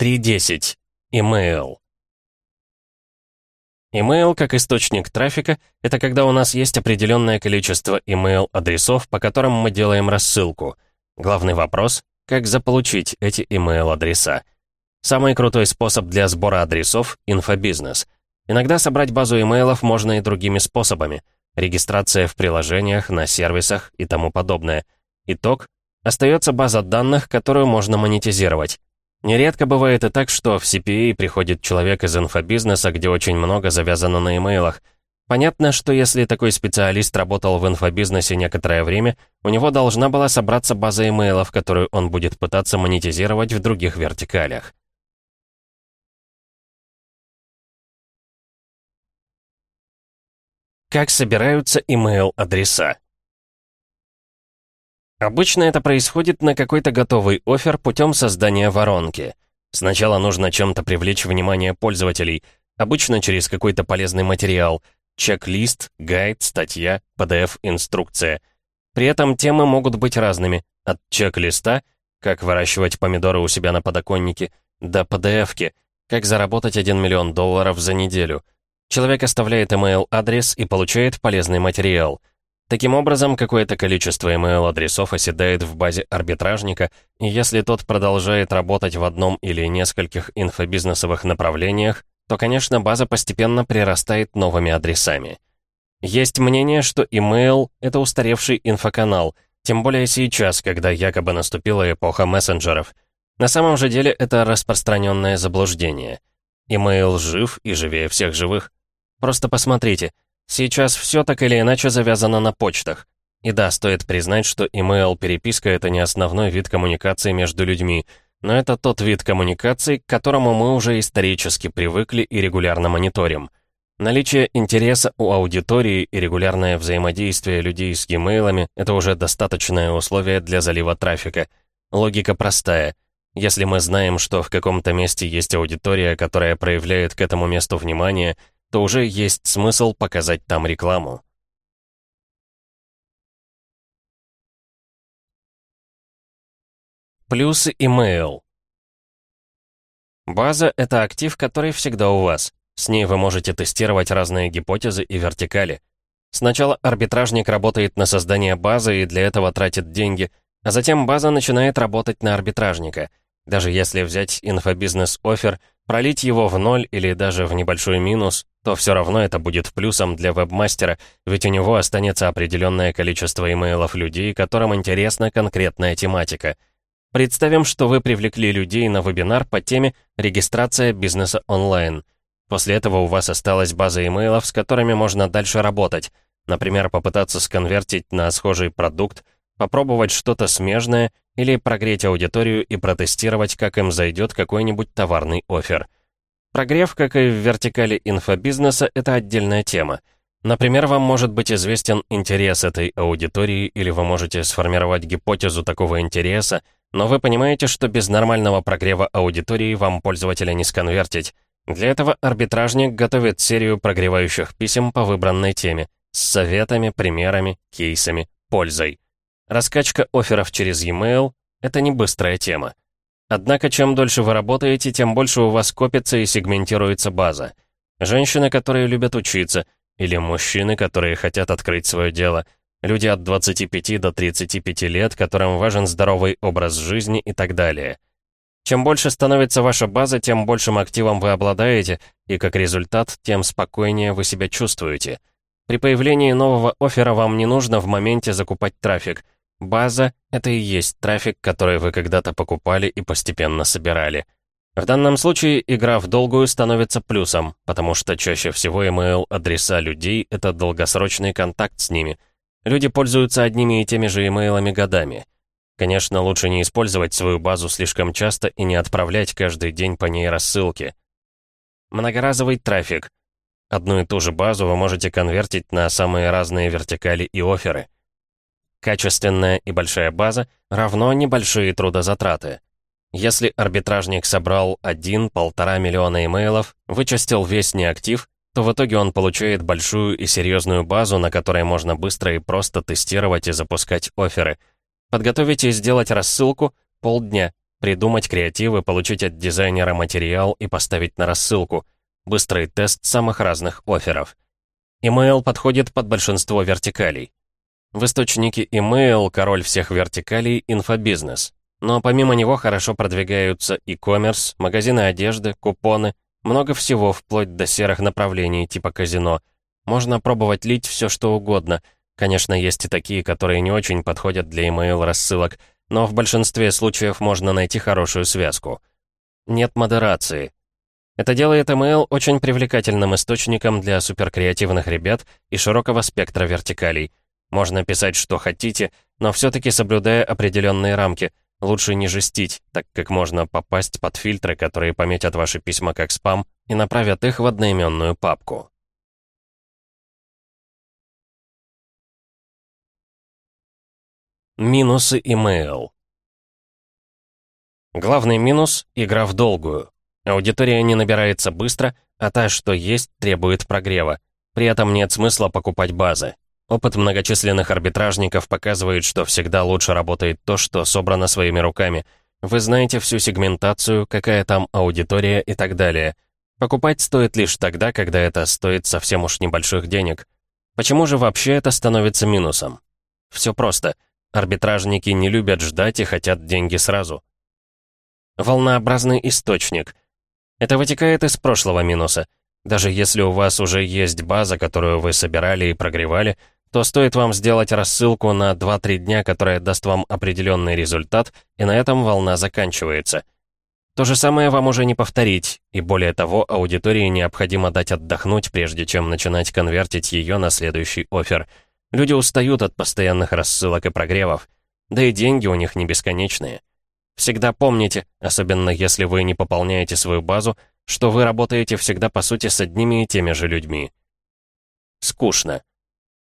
3.10. Email. Email как источник трафика — это когда у нас есть определенное количество email-адресов, по которым мы делаем рассылку. Главный вопрос — как заполучить эти email-адреса. Самый крутой способ для сбора адресов — инфобизнес. Иногда собрать базу имейлов можно и другими способами. Регистрация в приложениях, на сервисах и тому подобное. Итог — остается база данных, которую можно монетизировать. Нередко бывает и так, что в CPA приходит человек из инфобизнеса, где очень много завязано на имейлах. Понятно, что если такой специалист работал в инфобизнесе некоторое время, у него должна была собраться база имейлов, которую он будет пытаться монетизировать в других вертикалях. Как собираются имейл-адреса? Обычно это происходит на какой-то готовый офер путем создания воронки. Сначала нужно чем-то привлечь внимание пользователей, обычно через какой-то полезный материал, чек-лист, гайд, статья, PDF-инструкция. При этом темы могут быть разными, от чек-листа, как выращивать помидоры у себя на подоконнике, до PDF-ки, как заработать 1 миллион долларов за неделю. Человек оставляет email-адрес и получает полезный материал — Таким образом, какое-то количество email-адресов оседает в базе арбитражника, и если тот продолжает работать в одном или нескольких инфобизнесовых направлениях, то, конечно, база постепенно прирастает новыми адресами. Есть мнение, что email — это устаревший инфоканал, тем более сейчас, когда якобы наступила эпоха мессенджеров. На самом же деле это распространенное заблуждение. Email жив и живее всех живых. Просто посмотрите — Сейчас все так или иначе завязано на почтах. И да, стоит признать, что email-переписка — это не основной вид коммуникации между людьми, но это тот вид коммуникации, к которому мы уже исторически привыкли и регулярно мониторим. Наличие интереса у аудитории и регулярное взаимодействие людей с e-mailами — это уже достаточное условие для залива трафика. Логика простая. Если мы знаем, что в каком-то месте есть аудитория, которая проявляет к этому месту внимание — то уже есть смысл показать там рекламу. Плюсы email. База — это актив, который всегда у вас. С ней вы можете тестировать разные гипотезы и вертикали. Сначала арбитражник работает на создание базы и для этого тратит деньги, а затем база начинает работать на арбитражника. Даже если взять инфобизнес-офер, пролить его в ноль или даже в небольшой минус, то все равно это будет плюсом для вебмастера, ведь у него останется определенное количество имейлов людей, которым интересна конкретная тематика. Представим, что вы привлекли людей на вебинар по теме «Регистрация бизнеса онлайн». После этого у вас осталась база имейлов, с которыми можно дальше работать. Например, попытаться сконвертить на схожий продукт, попробовать что-то смежное или прогреть аудиторию и протестировать, как им зайдет какой-нибудь товарный офер. Прогрев, как и в вертикали инфобизнеса, это отдельная тема. Например, вам может быть известен интерес этой аудитории, или вы можете сформировать гипотезу такого интереса, но вы понимаете, что без нормального прогрева аудитории вам пользователя не сконвертить. Для этого арбитражник готовит серию прогревающих писем по выбранной теме с советами, примерами, кейсами, пользой. Раскачка офферов через e-mail — это не быстрая тема. Однако, чем дольше вы работаете, тем больше у вас копится и сегментируется база. Женщины, которые любят учиться, или мужчины, которые хотят открыть свое дело, люди от 25 до 35 лет, которым важен здоровый образ жизни и так далее. Чем больше становится ваша база, тем большим активом вы обладаете, и как результат, тем спокойнее вы себя чувствуете. При появлении нового оффера вам не нужно в моменте закупать трафик — База — это и есть трафик, который вы когда-то покупали и постепенно собирали. В данном случае игра в долгую становится плюсом, потому что чаще всего email-адреса людей — это долгосрочный контакт с ними. Люди пользуются одними и теми же имейлами годами. Конечно, лучше не использовать свою базу слишком часто и не отправлять каждый день по ней рассылки. Многоразовый трафик. Одну и ту же базу вы можете конвертить на самые разные вертикали и оферы. Качественная и большая база равно небольшие трудозатраты. Если арбитражник собрал 1-1,5 миллиона имейлов, вычистил весь неактив, то в итоге он получает большую и серьезную базу, на которой можно быстро и просто тестировать и запускать оферы. Подготовить и сделать рассылку — полдня, придумать креативы, получить от дизайнера материал и поставить на рассылку. Быстрый тест самых разных офферов. Email подходит под большинство вертикалей. В источнике email король всех вертикалей — инфобизнес. Но помимо него хорошо продвигаются e-commerce, магазины одежды, купоны, много всего, вплоть до серых направлений типа казино. Можно пробовать лить все что угодно. Конечно, есть и такие, которые не очень подходят для email рассылок, но в большинстве случаев можно найти хорошую связку. Нет модерации. Это делает email очень привлекательным источником для суперкреативных ребят и широкого спектра вертикалей. Можно писать, что хотите, но все-таки соблюдая определенные рамки. Лучше не жестить, так как можно попасть под фильтры, которые пометят ваши письма как спам и направят их в одноименную папку. Минусы email. Главный минус — игра в долгую. Аудитория не набирается быстро, а та, что есть, требует прогрева. При этом нет смысла покупать базы. Опыт многочисленных арбитражников показывает, что всегда лучше работает то, что собрано своими руками. Вы знаете всю сегментацию, какая там аудитория и так далее. Покупать стоит лишь тогда, когда это стоит совсем уж небольших денег. Почему же вообще это становится минусом? Все просто. Арбитражники не любят ждать и хотят деньги сразу. Волнообразный источник. Это вытекает из прошлого минуса. Даже если у вас уже есть база, которую вы собирали и прогревали, то стоит вам сделать рассылку на 2-3 дня, которая даст вам определенный результат, и на этом волна заканчивается. То же самое вам уже не повторить, и более того, аудитории необходимо дать отдохнуть, прежде чем начинать конвертить ее на следующий офер. Люди устают от постоянных рассылок и прогревов, да и деньги у них не бесконечные. Всегда помните, особенно если вы не пополняете свою базу, что вы работаете всегда по сути с одними и теми же людьми. Скучно.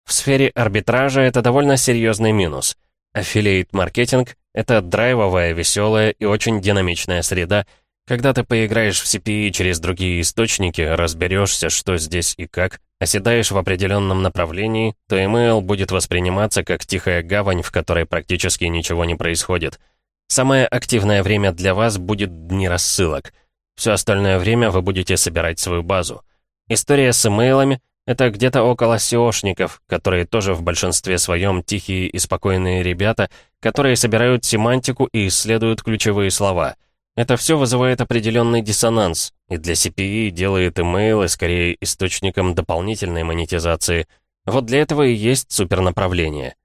В сфере арбитража это довольно серьезный минус. Аффилиейт-маркетинг — это драйвовая, веселая и очень динамичная среда. Когда ты поиграешь в CPE через другие источники, разберешься, что здесь и как, оседаешь в определенном направлении, то email будет восприниматься как тихая гавань, в которой практически ничего не происходит. Самое активное время для вас будет дни рассылок. Все остальное время вы будете собирать свою базу. История с имейлами — это где-то около SEOшников, которые тоже в большинстве своем тихие и спокойные ребята, которые собирают семантику и исследуют ключевые слова. Это все вызывает определенный диссонанс, и для CPE делает имейлы скорее источником дополнительной монетизации. Вот для этого и есть супернаправление.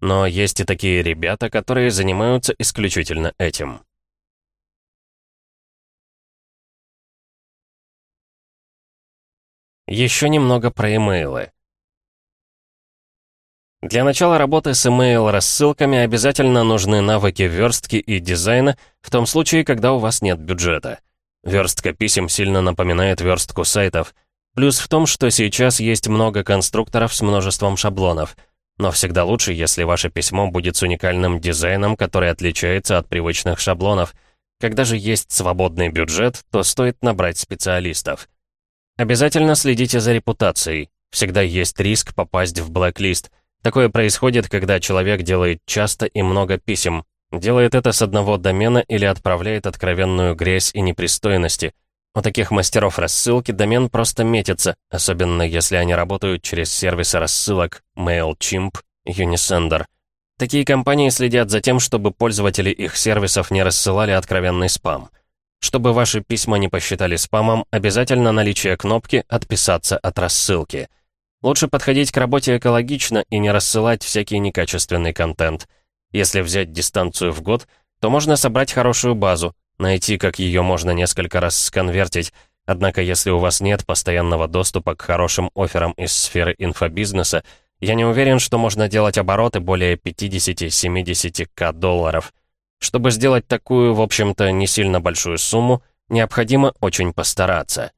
Но есть и такие ребята, которые занимаются исключительно этим. Еще немного про имейлы. Для начала работы с email-рассылками обязательно нужны навыки верстки и дизайна, в том случае, когда у вас нет бюджета. Верстка писем сильно напоминает верстку сайтов. Плюс в том, что сейчас есть много конструкторов с множеством шаблонов — но всегда лучше, если ваше письмо будет с уникальным дизайном, который отличается от привычных шаблонов. Когда же есть свободный бюджет, то стоит набрать специалистов. Обязательно следите за репутацией. Всегда есть риск попасть в блэк-лист. Такое происходит, когда человек делает часто и много писем. Делает это с одного домена или отправляет откровенную грязь и непристойности – у таких мастеров рассылки домен просто метится, особенно если они работают через сервисы рассылок MailChimp, Unisender. Такие компании следят за тем, чтобы пользователи их сервисов не рассылали откровенный спам. Чтобы ваши письма не посчитали спамом, обязательно наличие кнопки «Отписаться от рассылки». Лучше подходить к работе экологично и не рассылать всякий некачественный контент. Если взять дистанцию в год, то можно собрать хорошую базу, найти, как ее можно несколько раз сконвертить, однако если у вас нет постоянного доступа к хорошим офферам из сферы инфобизнеса, я не уверен, что можно делать обороты более 50-70к долларов. Чтобы сделать такую, в общем-то, не сильно большую сумму, необходимо очень постараться.